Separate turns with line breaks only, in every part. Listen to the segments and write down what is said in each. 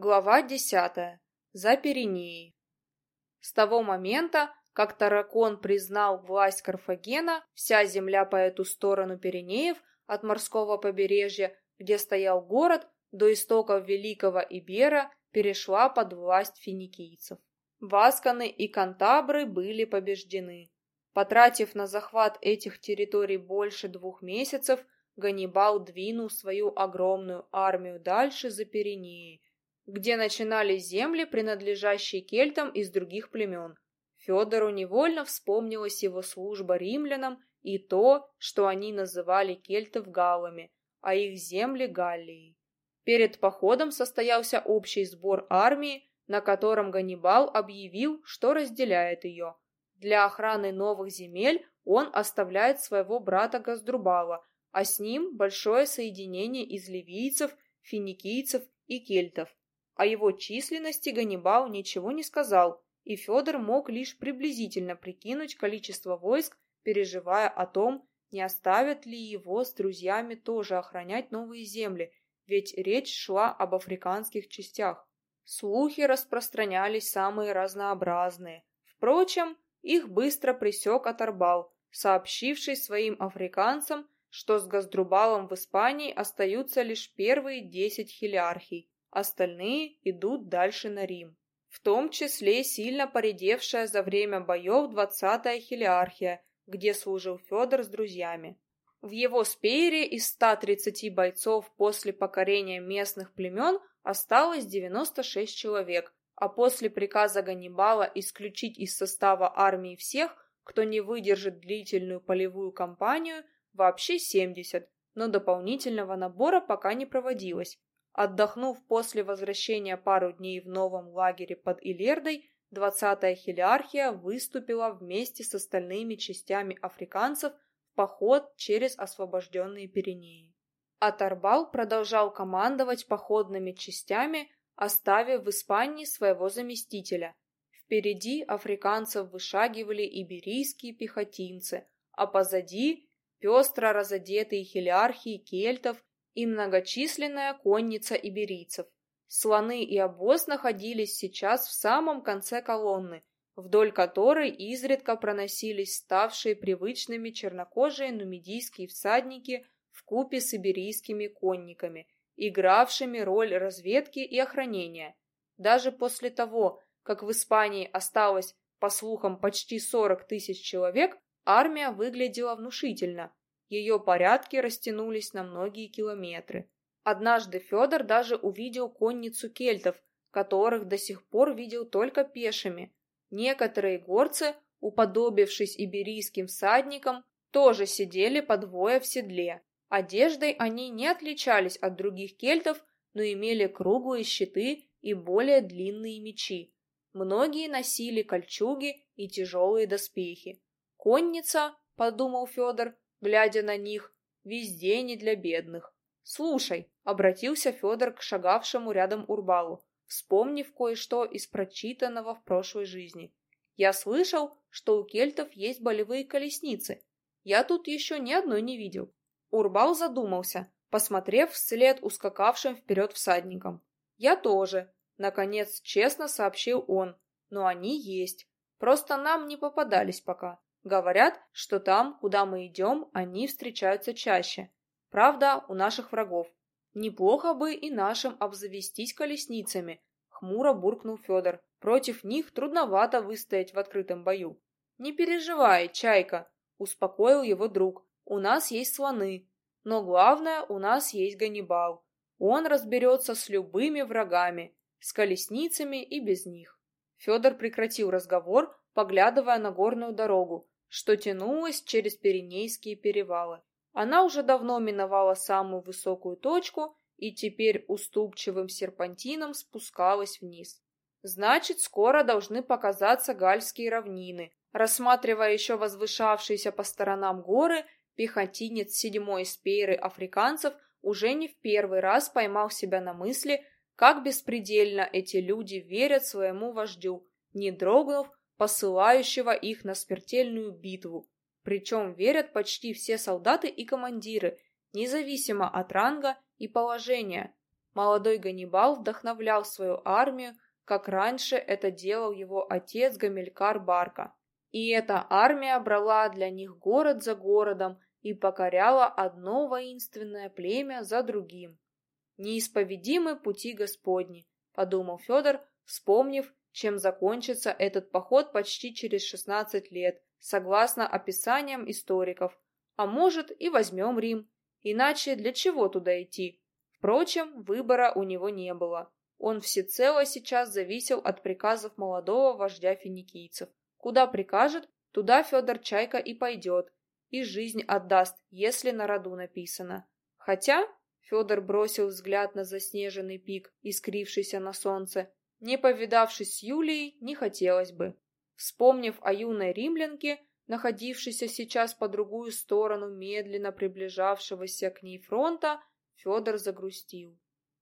Глава десятая. За Пиренеи. С того момента, как Таракон признал власть Карфагена, вся земля по эту сторону Пиренеев от морского побережья, где стоял город, до истоков Великого Ибера перешла под власть финикийцев. Васканы и Кантабры были побеждены. Потратив на захват этих территорий больше двух месяцев, Ганнибал двинул свою огромную армию дальше за Пиренеи, где начинались земли, принадлежащие кельтам из других племен. Федору невольно вспомнилась его служба римлянам и то, что они называли кельтов галлами, а их земли Галлией. Перед походом состоялся общий сбор армии, на котором Ганнибал объявил, что разделяет ее. Для охраны новых земель он оставляет своего брата Газдрубала, а с ним большое соединение из ливийцев, финикийцев и кельтов. О его численности Ганнибал ничего не сказал, и Федор мог лишь приблизительно прикинуть количество войск, переживая о том, не оставят ли его с друзьями тоже охранять новые земли, ведь речь шла об африканских частях. Слухи распространялись самые разнообразные. Впрочем, их быстро пресек Аторбал, сообщивший своим африканцам, что с Газдрубалом в Испании остаются лишь первые десять хилиархий, остальные идут дальше на Рим. В том числе сильно поредевшая за время боев двадцатая хилиархия, где служил Федор с друзьями. В его спеере из 130 бойцов после покорения местных племен осталось 96 человек, а после приказа Ганнибала исключить из состава армии всех, кто не выдержит длительную полевую кампанию, вообще 70, но дополнительного набора пока не проводилось. Отдохнув после возвращения пару дней в новом лагере под Илердой, 20-я хилиархия выступила вместе с остальными частями африканцев в поход через освобожденные Пиренеи. Атарбал продолжал командовать походными частями, оставив в Испании своего заместителя. Впереди африканцев вышагивали иберийские пехотинцы, а позади пестро разодетые хилиархии кельтов и многочисленная конница иберийцев. Слоны и обоз находились сейчас в самом конце колонны, вдоль которой изредка проносились ставшие привычными чернокожие нумидийские всадники в купе с иберийскими конниками, игравшими роль разведки и охранения. Даже после того, как в Испании осталось, по слухам, почти 40 тысяч человек, армия выглядела внушительно, ее порядки растянулись на многие километры. Однажды Федор даже увидел конницу кельтов, которых до сих пор видел только пешими. Некоторые горцы, уподобившись иберийским всадникам, тоже сидели по двое в седле. Одеждой они не отличались от других кельтов, но имели круглые щиты и более длинные мечи. Многие носили кольчуги и тяжелые доспехи. Конница, подумал Федор, глядя на них, везде не для бедных. «Слушай», — обратился Федор к шагавшему рядом Урбалу, вспомнив кое-что из прочитанного в прошлой жизни. «Я слышал, что у кельтов есть болевые колесницы. Я тут еще ни одной не видел». Урбал задумался, посмотрев вслед ускакавшим вперед всадникам. «Я тоже», — наконец честно сообщил он, — «но они есть. Просто нам не попадались пока. Говорят, что там, куда мы идем, они встречаются чаще. Правда, у наших врагов. Неплохо бы и нашим обзавестись колесницами, хмуро буркнул Федор. Против них трудновато выстоять в открытом бою. Не переживай, Чайка, успокоил его друг. У нас есть слоны. Но главное, у нас есть Ганнибал. Он разберется с любыми врагами, с колесницами и без них. Федор прекратил разговор, поглядывая на горную дорогу, что тянулась через Пиренейские перевалы. Она уже давно миновала самую высокую точку и теперь уступчивым серпантином спускалась вниз. Значит, скоро должны показаться гальские равнины. Рассматривая еще возвышавшиеся по сторонам горы, пехотинец седьмой спейры африканцев уже не в первый раз поймал себя на мысли, как беспредельно эти люди верят своему вождю, не дрогнув посылающего их на смертельную битву. Причем верят почти все солдаты и командиры, независимо от ранга и положения. Молодой Ганнибал вдохновлял свою армию, как раньше это делал его отец Гамилькар Барка. И эта армия брала для них город за городом и покоряла одно воинственное племя за другим. «Неисповедимы пути Господни», — подумал Федор, вспомнив, чем закончится этот поход почти через 16 лет, согласно описаниям историков. А может, и возьмем Рим. Иначе для чего туда идти? Впрочем, выбора у него не было. Он всецело сейчас зависел от приказов молодого вождя финикийцев. Куда прикажет, туда Федор Чайка и пойдет, и жизнь отдаст, если на роду написано. Хотя, Федор бросил взгляд на заснеженный пик, искрившийся на солнце, не повидавшись с Юлией, не хотелось бы. Вспомнив о юной римлянке, находившейся сейчас по другую сторону медленно приближавшегося к ней фронта, Федор загрустил.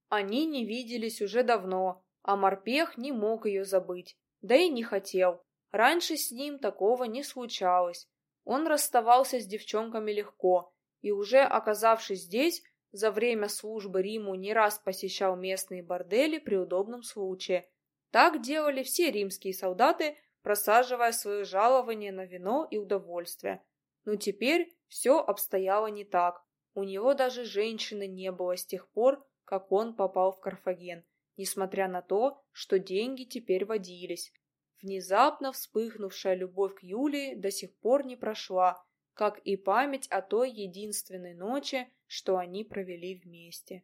Они не виделись уже давно, а морпех не мог ее забыть, да и не хотел. Раньше с ним такого не случалось. Он расставался с девчонками легко, и уже оказавшись здесь, за время службы Риму не раз посещал местные бордели при удобном случае. Так делали все римские солдаты, просаживая свое жалование на вино и удовольствие. Но теперь все обстояло не так. У него даже женщины не было с тех пор, как он попал в Карфаген, несмотря на то, что деньги теперь водились. Внезапно вспыхнувшая любовь к Юлии до сих пор не прошла, как и память о той единственной ночи, что они провели вместе.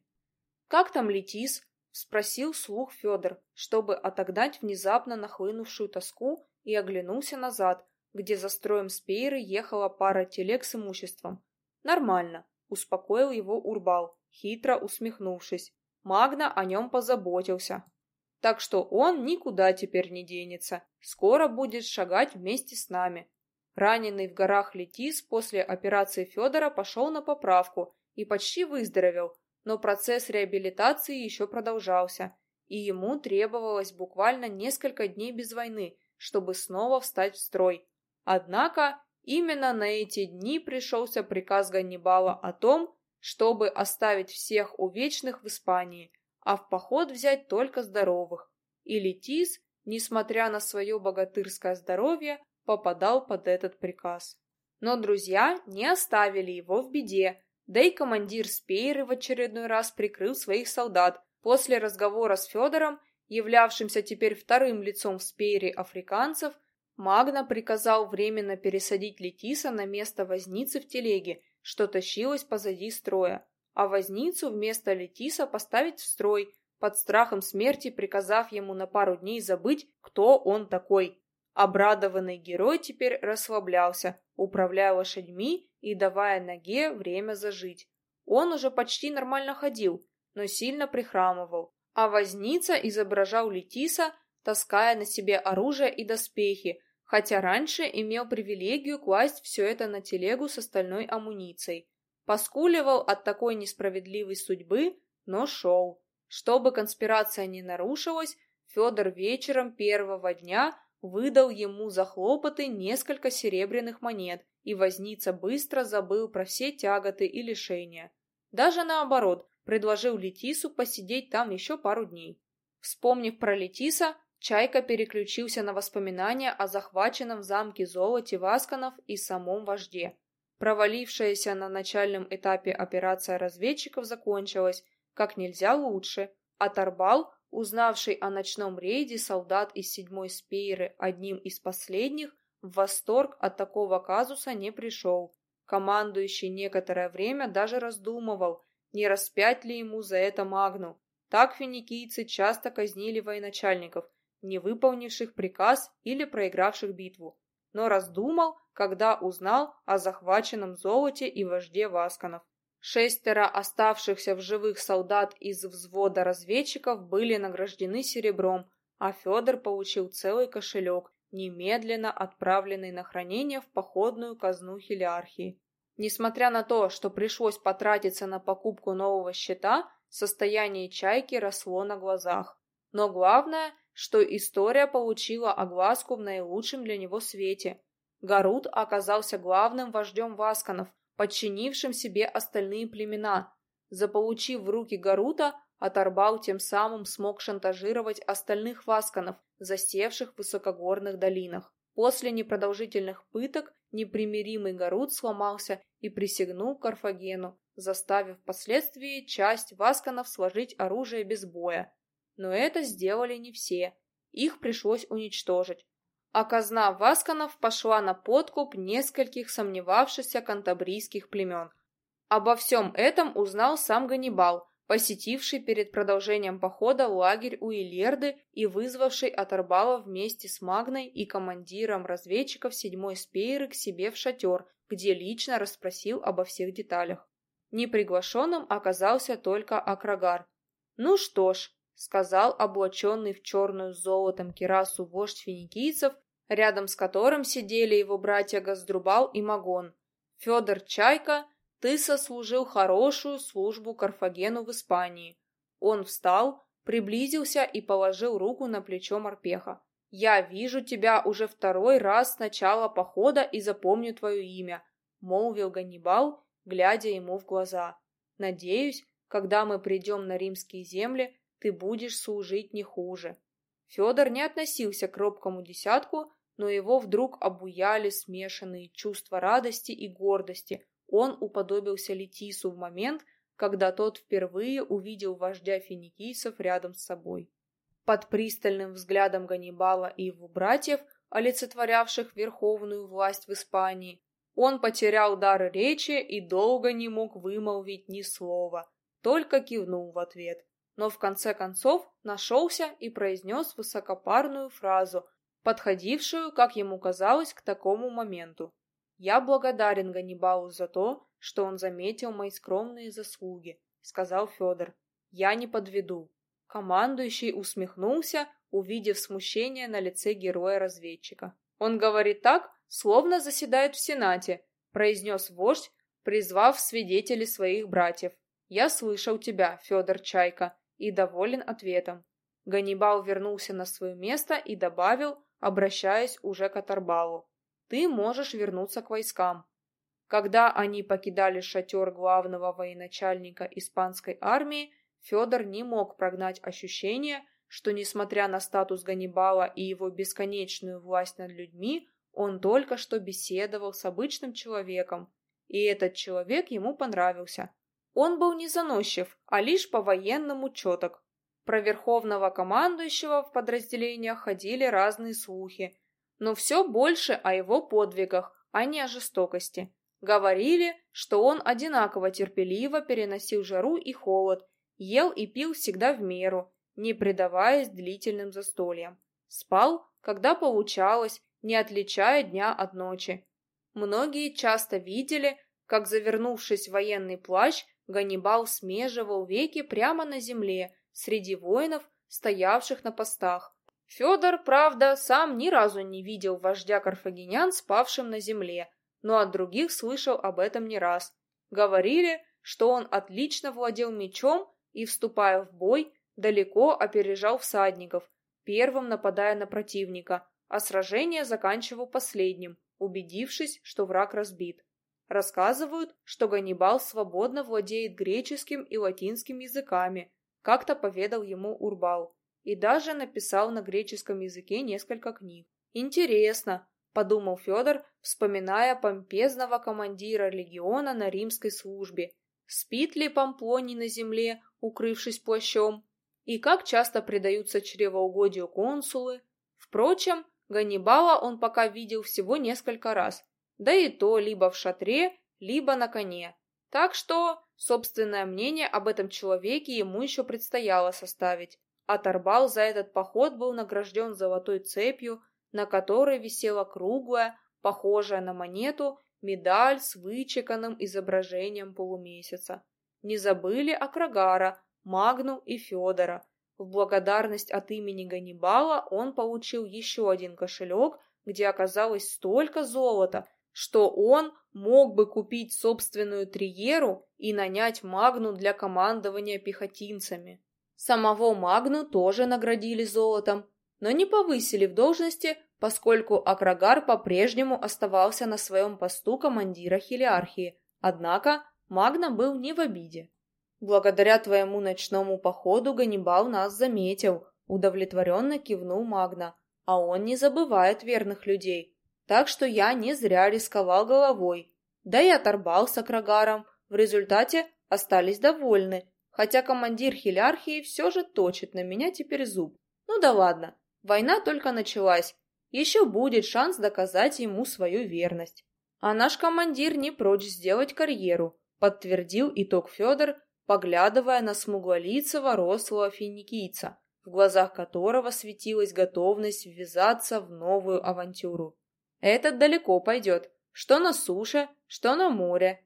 «Как там Летис?» — спросил слух Федор, чтобы отогнать внезапно нахлынувшую тоску и оглянулся назад, где за строем Спейры ехала пара телег с имуществом. «Нормально», — успокоил его Урбал, хитро усмехнувшись. Магна о нем позаботился. Так что он никуда теперь не денется. Скоро будет шагать вместе с нами. Раненый в горах Летис после операции Федора пошел на поправку и почти выздоровел, но процесс реабилитации еще продолжался, и ему требовалось буквально несколько дней без войны, чтобы снова встать в строй. Однако именно на эти дни пришелся приказ Ганнибала о том, чтобы оставить всех увечных в Испании, а в поход взять только здоровых. И Летис, несмотря на свое богатырское здоровье, попадал под этот приказ. Но друзья не оставили его в беде, да и командир Спейры в очередной раз прикрыл своих солдат после разговора с Федором являвшимся теперь вторым лицом в спейре африканцев, Магна приказал временно пересадить Летиса на место возницы в телеге, что тащилось позади строя, а возницу вместо Летиса поставить в строй, под страхом смерти приказав ему на пару дней забыть, кто он такой. Обрадованный герой теперь расслаблялся, управляя лошадьми и давая ноге время зажить. Он уже почти нормально ходил, но сильно прихрамывал, а возница изображал Летиса, таская на себе оружие и доспехи, хотя раньше имел привилегию класть все это на телегу с остальной амуницией. Поскуливал от такой несправедливой судьбы, но шел. Чтобы конспирация не нарушилась, Федор вечером первого дня выдал ему за хлопоты несколько серебряных монет, и возница быстро забыл про все тяготы и лишения. Даже наоборот, предложил Летису посидеть там еще пару дней. Вспомнив про Летиса, Чайка переключился на воспоминания о захваченном в замке золоте Васканов и самом вожде. Провалившаяся на начальном этапе операция разведчиков закончилась как нельзя лучше, а Тарбал, узнавший о ночном рейде солдат из седьмой спейры одним из последних, в восторг от такого казуса не пришел. Командующий некоторое время даже раздумывал, не распять ли ему за это Магну. Так финикийцы часто казнили военачальников, не выполнивших приказ или проигравших битву. Но раздумал, когда узнал о захваченном золоте и вожде Васканов. Шестеро оставшихся в живых солдат из взвода разведчиков были награждены серебром, а Федор получил целый кошелек, немедленно отправленный на хранение в походную казну Хелиархии. Несмотря на то, что пришлось потратиться на покупку нового щита, состояние чайки росло на глазах. Но главное, что история получила огласку в наилучшем для него свете. Гарут оказался главным вождем васканов, подчинившим себе остальные племена. Заполучив в руки Гарута, а Тарбал тем самым смог шантажировать остальных васканов, засевших в высокогорных долинах. После непродолжительных пыток непримиримый Гарут сломался и присягнул Карфагену, заставив впоследствии часть васканов сложить оружие без боя. Но это сделали не все, их пришлось уничтожить. А казна васканов пошла на подкуп нескольких сомневавшихся кантабрийских племен. Обо всем этом узнал сам Ганнибал, посетивший перед продолжением похода лагерь у Илерды и вызвавший Аторбала вместе с Магной и командиром разведчиков седьмой спейры к себе в шатер, где лично расспросил обо всех деталях. Неприглашенным оказался только Акрагар. «Ну что ж», — сказал облаченный в черную золотом кирасу вождь финикийцев, рядом с которым сидели его братья Газдрубал и Магон. «Федор Чайка, ты сослужил хорошую службу Карфагену в Испании». Он встал, приблизился и положил руку на плечо морпеха. «Я вижу тебя уже второй раз с начала похода и запомню твое имя», — молвил Ганнибал, глядя ему в глаза. «Надеюсь, когда мы придем на римские земли, ты будешь служить не хуже». Федор не относился к робкому десятку, но его вдруг обуяли смешанные чувства радости и гордости. Он уподобился Летису в момент, когда тот впервые увидел вождя финикийцев рядом с собой. Под пристальным взглядом Ганнибала и его братьев, олицетворявших верховную власть в Испании, он потерял дар речи и долго не мог вымолвить ни слова, только кивнул в ответ. Но в конце концов нашелся и произнес высокопарную фразу, подходившую, как ему казалось, к такому моменту. «Я благодарен Ганнибалу за то, что он заметил мои скромные заслуги», — сказал Федор. «Я не подведу». Командующий усмехнулся, увидев смущение на лице героя-разведчика. Он говорит так, словно заседает в Сенате», — произнес вождь, призвав свидетелей своих братьев. «Я слышал тебя, Федор Чайка, и доволен ответом». Ганнибал вернулся на свое место и добавил, обращаясь уже к Аторбалу. «Ты можешь вернуться к войскам». Когда они покидали шатер главного военачальника испанской армии, Федор не мог прогнать ощущение, что, несмотря на статус Ганнибала и его бесконечную власть над людьми, он только что беседовал с обычным человеком, и этот человек ему понравился. Он был не заносчив, а лишь по-военному четок. Про верховного командующего в подразделениях ходили разные слухи, но все больше о его подвигах, а не о жестокости. Говорили, что он одинаково терпеливо переносил жару и холод, ел и пил всегда в меру, не предаваясь длительным застольям. Спал, когда получалось, не отличая дня от ночи. Многие часто видели, как, завернувшись в военный плащ, Ганнибал смеживал веки прямо на земле, среди воинов, стоявших на постах. Федор, правда, сам ни разу не видел вождя карфагенян спавшим на земле, но от других слышал об этом не раз. Говорили, что он отлично владел мечом и, вступая в бой, далеко опережал всадников, первым нападая на противника, а сражение заканчивал последним, убедившись, что враг разбит. Рассказывают, что Ганнибал свободно владеет греческим и латинским языками, как-то поведал ему Урбал, и даже написал на греческом языке несколько книг. «Интересно», — подумал Федор, вспоминая помпезного командира легиона на римской службе. Спит ли Памплоний на земле, укрывшись плащом? И как часто предаются чревоугодию консулы? Впрочем, Ганнибала он пока видел всего несколько раз, да и то либо в шатре, либо на коне. Так что собственное мнение об этом человеке ему еще предстояло составить. А Тарбал за этот поход был награжден золотой цепью, на которой висела круглая, похожая на монету, медаль с вычеканным изображением полумесяца. Не забыли о Крагара, Магну и Федора, в благодарность от имени Ганнибала он получил еще один кошелек, где оказалось столько золота, что он мог бы купить собственную триеру и нанять Магну для командования пехотинцами. Самого Магну тоже наградили золотом, но не повысили в должности, поскольку Акрагар по-прежнему оставался на своем посту командира хелиархии, однако Магна был не в обиде. Благодаря твоему ночному походу Ганнибал нас заметил, удовлетворенно кивнул Магна. А он не забывает верных людей. Так что я не зря рисковал головой. Да и оторбался к рогарам. В результате остались довольны, хотя командир хилярхии все же точит на меня теперь зуб. Ну да ладно, война только началась. Еще будет шанс доказать ему свою верность. А наш командир не прочь сделать карьеру, подтвердил итог Федор, поглядывая на смуглолицего рослого финикийца, в глазах которого светилась готовность ввязаться в новую авантюру. Этот далеко пойдет, что на суше, что на море.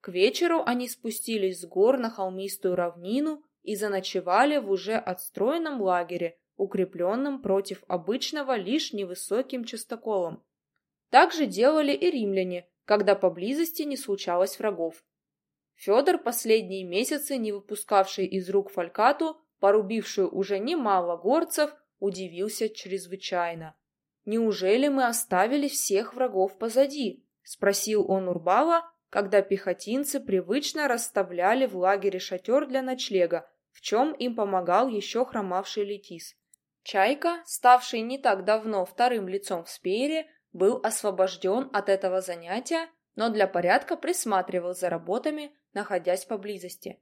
К вечеру они спустились с гор на холмистую равнину и заночевали в уже отстроенном лагере, укрепленном против обычного лишь невысоким частоколом. Так же делали и римляне, когда поблизости не случалось врагов. Федор, последние месяцы не выпускавший из рук фалькату, порубившую уже немало горцев, удивился чрезвычайно. «Неужели мы оставили всех врагов позади?» — спросил он Урбала, когда пехотинцы привычно расставляли в лагере шатер для ночлега, в чем им помогал еще хромавший Летис. Чайка, ставший не так давно вторым лицом в спеере, был освобожден от этого занятия, но для порядка присматривал за работами, находясь поблизости.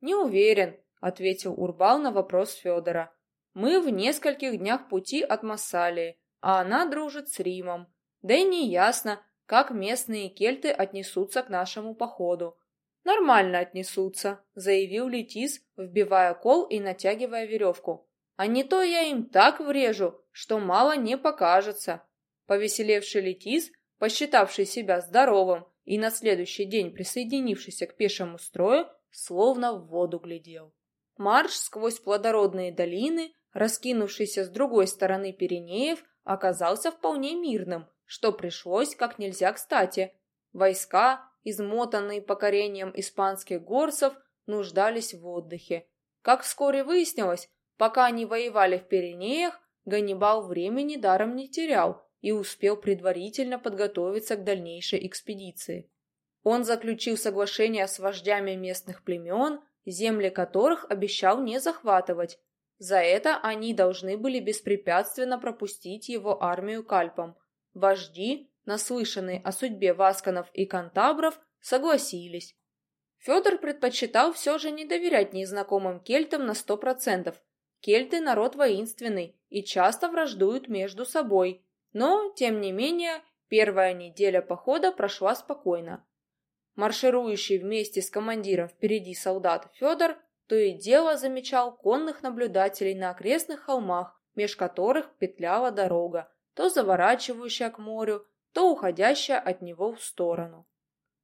«Не уверен», — ответил Урбал на вопрос Федора. «Мы в нескольких днях пути от Массалии, а она дружит с Римом. Да и не ясно, как местные кельты отнесутся к нашему походу». «Нормально отнесутся», — заявил Летис, вбивая кол и натягивая веревку. «А не то я им так врежу, что мало не покажется». Повеселевший Летис, посчитавший себя здоровым, и на следующий день присоединившийся к пешему строю, словно в воду глядел. Марш сквозь плодородные долины, раскинувшийся с другой стороны Пиренеев, оказался вполне мирным, что пришлось как нельзя кстати. Войска, измотанные покорением испанских горцев, нуждались в отдыхе. Как вскоре выяснилось, пока они воевали в Пиренеях, Ганнибал времени даром не терял и успел предварительно подготовиться к дальнейшей экспедиции. Он заключил соглашение с вождями местных племен, земли которых обещал не захватывать. За это они должны были беспрепятственно пропустить его армию кальпам. Вожди, наслышанные о судьбе васканов и кантабров, согласились. Федор предпочитал все же не доверять незнакомым кельтам на сто процентов. Кельты – народ воинственный и часто враждуют между собой, но, тем не менее, первая неделя похода прошла спокойно. Марширующий вместе с командиром впереди солдат Федор то и дело замечал конных наблюдателей на окрестных холмах, меж которых петляла дорога, то заворачивающая к морю, то уходящая от него в сторону.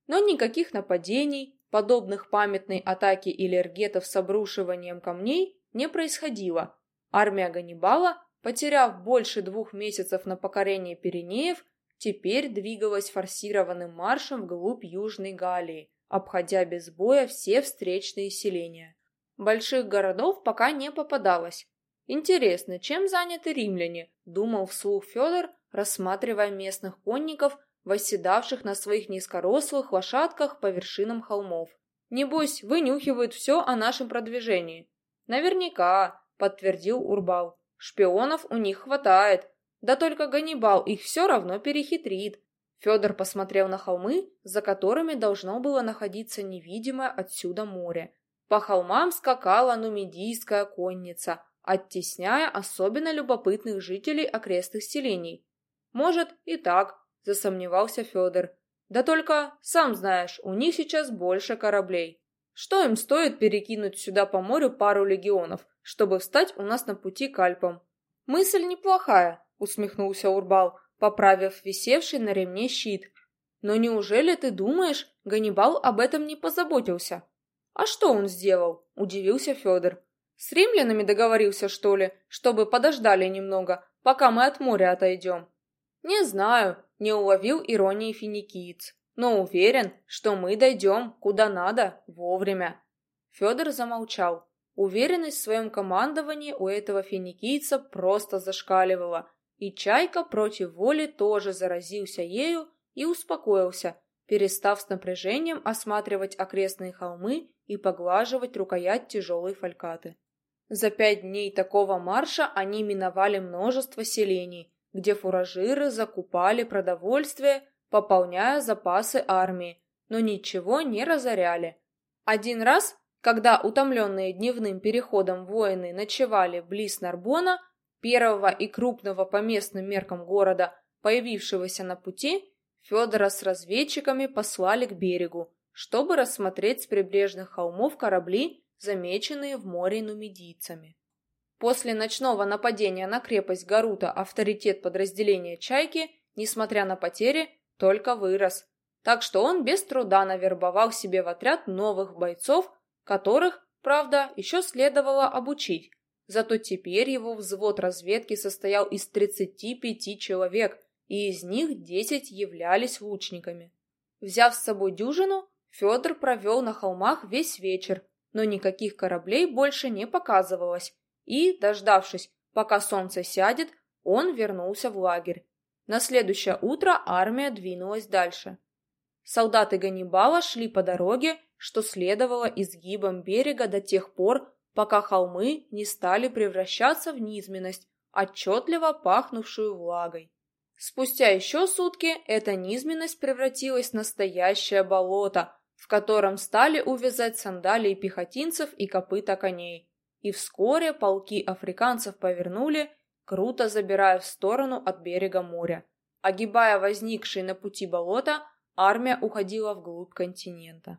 Но никаких нападений, подобных памятной атаке илергетов с обрушиванием камней, не происходило. Армия Ганнибала потеряв больше двух месяцев на покорение Пиренеев, теперь двигалась форсированным маршем вглубь Южной Галлии, обходя без боя все встречные селения. Больших городов пока не попадалось. Интересно, чем заняты римляне, думал вслух Федор, рассматривая местных конников, восседавших на своих низкорослых лошадках по вершинам холмов. Небось, вынюхивают все о нашем продвижении. Наверняка, подтвердил Урбал. Шпионов у них хватает. Да только Ганнибал их все равно перехитрит. Федор посмотрел на холмы, за которыми должно было находиться невидимое отсюда море. По холмам скакала нумидийская конница, оттесняя особенно любопытных жителей окрестных селений. Может, и так, засомневался Федор. Да только, сам знаешь, у них сейчас больше кораблей. Что им стоит перекинуть сюда по морю пару легионов, чтобы встать у нас на пути к Альпам? Мысль неплохая, усмехнулся Урбал, поправив висевший на ремне щит. Но неужели ты думаешь, Ганнибал об этом не позаботился? А что он сделал? Удивился Федор. С римлянами договорился, что ли, чтобы подождали немного, пока мы от моря отойдем? Не знаю, не уловил иронии финикиец но уверен, что мы дойдем куда надо вовремя. Федор замолчал. Уверенность в своем командовании у этого финикийца просто зашкаливала, и Чайка против воли тоже заразился ею и успокоился, перестав с напряжением осматривать окрестные холмы и поглаживать рукоять тяжелой фалькаты. За пять дней такого марша они миновали множество селений, где фуражиры закупали продовольствие, пополняя запасы армии, но ничего не разоряли. Один раз, когда утомленные дневным переходом воины ночевали близ Нарбона, первого и крупного по местным меркам города, появившегося на пути, Федора с разведчиками послали к берегу, чтобы рассмотреть с прибрежных холмов корабли, замеченные в море нумидийцами. После ночного нападения на крепость Гарута авторитет подразделения «Чайки», несмотря на потери, только вырос, так что он без труда навербовал себе в отряд новых бойцов, которых, правда, еще следовало обучить. Зато теперь его взвод разведки состоял из 35 человек, и из них 10 являлись лучниками. Взяв с собой дюжину, Федор провел на холмах весь вечер, но никаких кораблей больше не показывалось, и, дождавшись, пока солнце сядет, он вернулся в лагерь. На следующее утро армия двинулась дальше. Солдаты Ганнибала шли по дороге, что следовало изгибом берега до тех пор, пока холмы не стали превращаться в низменность, отчетливо пахнувшую влагой. Спустя еще сутки эта низменность превратилась в настоящее болото, в котором стали увязать сандалии пехотинцев и копыта коней. И вскоре полки африканцев повернули круто забирая в сторону от берега моря. Огибая возникшие на пути болота, армия уходила вглубь континента.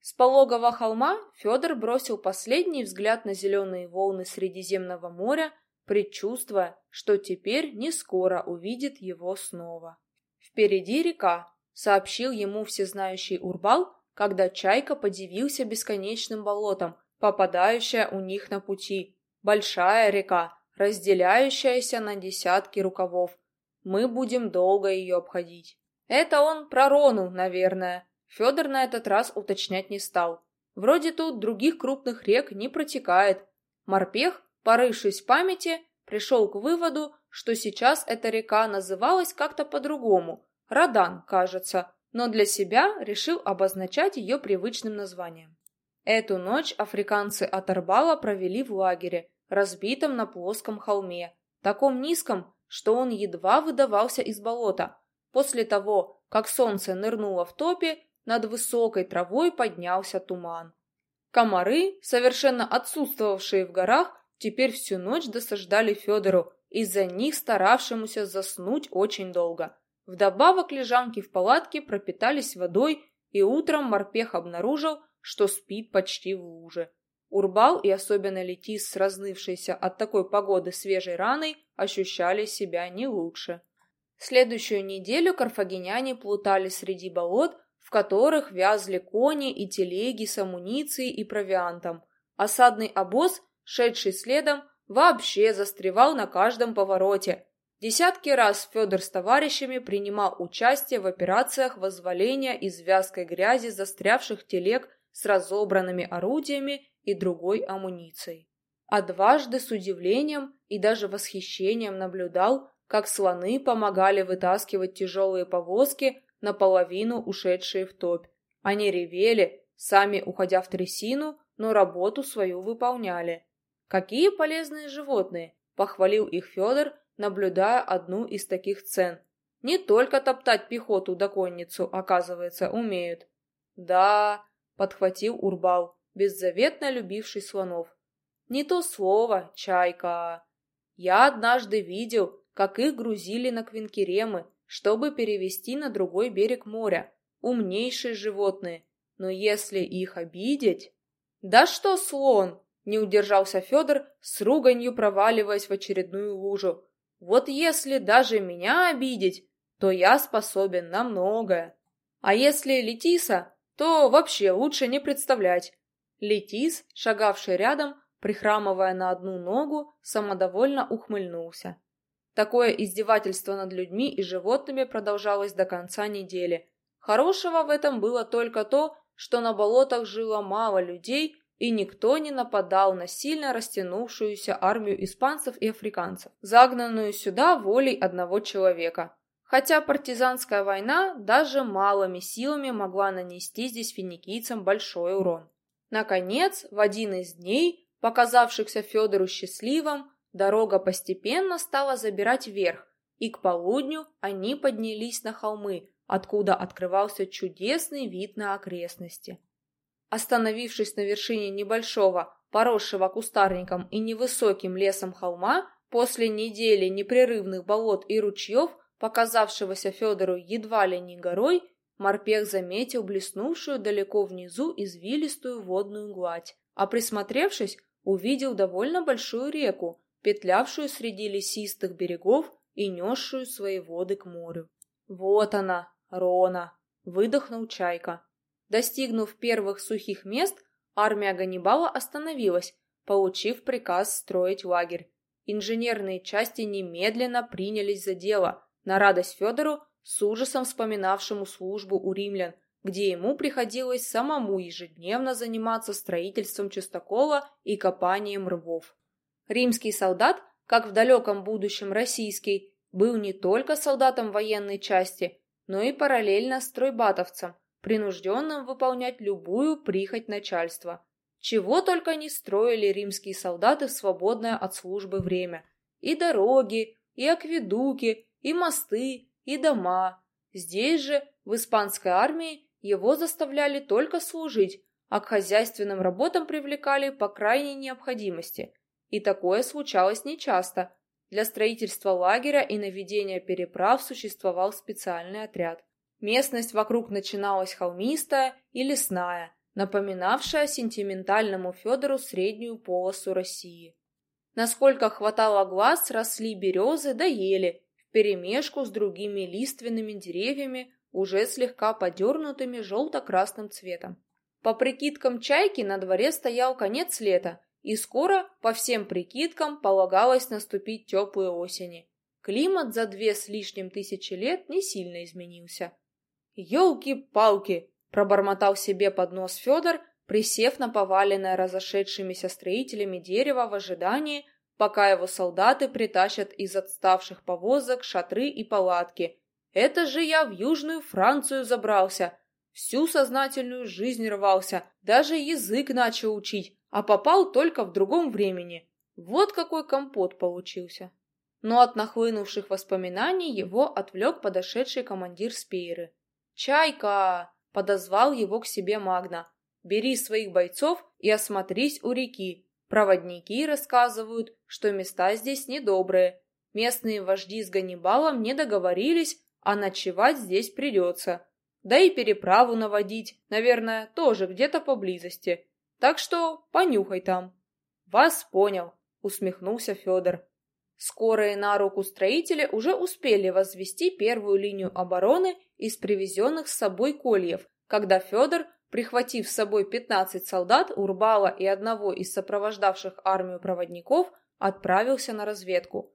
С пологого холма Федор бросил последний взгляд на зеленые волны Средиземного моря, предчувствуя, что теперь не скоро увидит его снова. «Впереди река», — сообщил ему всезнающий Урбал, когда Чайка подивился бесконечным болотом, попадающая у них на пути. «Большая река, разделяющаяся на десятки рукавов. Мы будем долго ее обходить. Это он про Рону, наверное. Федор на этот раз уточнять не стал. Вроде тут других крупных рек не протекает. Морпех, порывшись в памяти, пришел к выводу, что сейчас эта река называлась как-то по-другому. Радан, кажется, но для себя решил обозначать ее привычным названием. Эту ночь африканцы от Арбала провели в лагере, разбитом на плоском холме, таком низком, что он едва выдавался из болота. После того, как солнце нырнуло в топе, над высокой травой поднялся туман. Комары, совершенно отсутствовавшие в горах, теперь всю ночь досаждали Федору, из-за них старавшемуся заснуть очень долго. Вдобавок лежанки в палатке пропитались водой, и утром морпех обнаружил, что спит почти в луже. Урбал и особенно Летис, разнывшиеся от такой погоды свежей раной, ощущали себя не лучше. Следующую неделю карфагеняне плутали среди болот, в которых вязли кони и телеги с амуницией и провиантом. Осадный обоз, шедший следом, вообще застревал на каждом повороте. Десятки раз Федор с товарищами принимал участие в операциях возволения из вязкой грязи застрявших телег с разобранными орудиями и другой амуницией. А дважды с удивлением и даже восхищением наблюдал, как слоны помогали вытаскивать тяжелые повозки, наполовину ушедшие в топь. Они ревели, сами уходя в трясину, но работу свою выполняли. Какие полезные животные! Похвалил их Федор, наблюдая одну из таких цен. Не только топтать пехоту да конницу, оказывается, умеют. Да, подхватил Урбал, беззаветно любивший слонов. Не то слово, чайка. Я однажды видел, как их грузили на квинкеремы, чтобы перевести на другой берег моря. Умнейшие животные. Но если их обидеть... Да что слон? Не удержался Федор, с руганью проваливаясь в очередную лужу. Вот если даже меня обидеть, то я способен на многое. А если Летиса, то вообще лучше не представлять. Летис, шагавший рядом, прихрамывая на одну ногу, самодовольно ухмыльнулся. Такое издевательство над людьми и животными продолжалось до конца недели. Хорошего в этом было только то, что на болотах жило мало людей, и никто не нападал на сильно растянувшуюся армию испанцев и африканцев, загнанную сюда волей одного человека. Хотя партизанская война даже малыми силами могла нанести здесь финикийцам большой урон. Наконец, в один из дней, показавшихся Федору счастливым, дорога постепенно стала забирать вверх, и к полудню они поднялись на холмы, откуда открывался чудесный вид на окрестности. Остановившись на вершине небольшого, поросшего кустарником и невысоким лесом холма, после недели непрерывных болот и ручьев, показавшегося Федору едва ли не горой, Морпех заметил блеснувшую далеко внизу извилистую водную гладь, а присмотревшись, увидел довольно большую реку, петлявшую среди лесистых берегов и несшую свои воды к морю. «Вот она, Рона!» — выдохнул Чайка. Достигнув первых сухих мест, армия Ганнибала остановилась, получив приказ строить лагерь. Инженерные части немедленно принялись за дело, на радость Федору с ужасом вспоминавшему службу у римлян, где ему приходилось самому ежедневно заниматься строительством частокола и копанием рвов. Римский солдат, как в далеком будущем российский, был не только солдатом военной части, но и параллельно стройбатовцем, принужденным выполнять любую прихоть начальства. Чего только не строили римские солдаты в свободное от службы время. И дороги, и акведуки, и мосты, и дома. Здесь же, в испанской армии, его заставляли только служить, а к хозяйственным работам привлекали по крайней необходимости. И такое случалось нечасто. Для строительства лагеря и наведения переправ существовал специальный отряд. Местность вокруг начиналась холмистая и лесная, напоминавшая сентиментальному Федору среднюю полосу России. Насколько хватало глаз, росли березы да ели, вперемешку с другими лиственными деревьями, уже слегка подернутыми желто-красным цветом. По прикидкам чайки на дворе стоял конец лета, и скоро, по всем прикидкам, полагалось наступить теплые осени. Климат за две с лишним тысячи лет не сильно изменился. «Елки-палки!» — пробормотал себе под нос Федор, присев на поваленное разошедшимися строителями дерево в ожидании, пока его солдаты притащат из отставших повозок шатры и палатки. Это же я в Южную Францию забрался. Всю сознательную жизнь рвался, даже язык начал учить, а попал только в другом времени. Вот какой компот получился. Но от нахлынувших воспоминаний его отвлек подошедший командир Спейры. «Чайка!» — подозвал его к себе Магна. «Бери своих бойцов и осмотрись у реки. Проводники рассказывают, что места здесь недобрые. Местные вожди с Ганнибалом не договорились, а ночевать здесь придется. Да и переправу наводить, наверное, тоже где-то поблизости. Так что понюхай там. Вас понял, усмехнулся Федор. Скорые на руку строители уже успели возвести первую линию обороны из привезенных с собой кольев, когда Федор Прихватив с собой 15 солдат, Урбала и одного из сопровождавших армию проводников, отправился на разведку.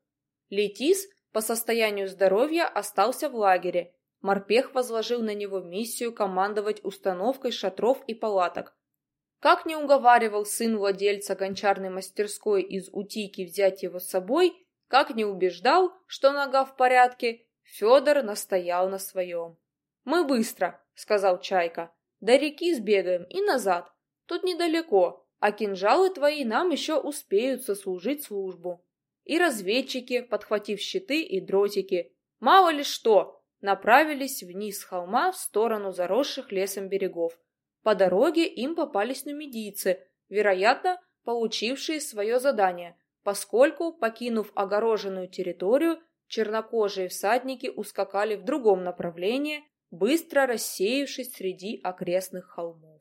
Летис по состоянию здоровья остался в лагере. Морпех возложил на него миссию командовать установкой шатров и палаток. Как не уговаривал сын владельца гончарной мастерской из Утики взять его с собой, как не убеждал, что нога в порядке, Федор настоял на своем. «Мы быстро», — сказал Чайка. До реки сбегаем и назад. Тут недалеко, а кинжалы твои нам еще успеют сослужить службу. И разведчики, подхватив щиты и дротики, мало ли что, направились вниз с холма в сторону заросших лесом берегов. По дороге им попались нумидийцы, вероятно, получившие свое задание, поскольку, покинув огороженную территорию, чернокожие всадники ускакали в другом направлении, быстро рассеявшись среди окрестных холмов.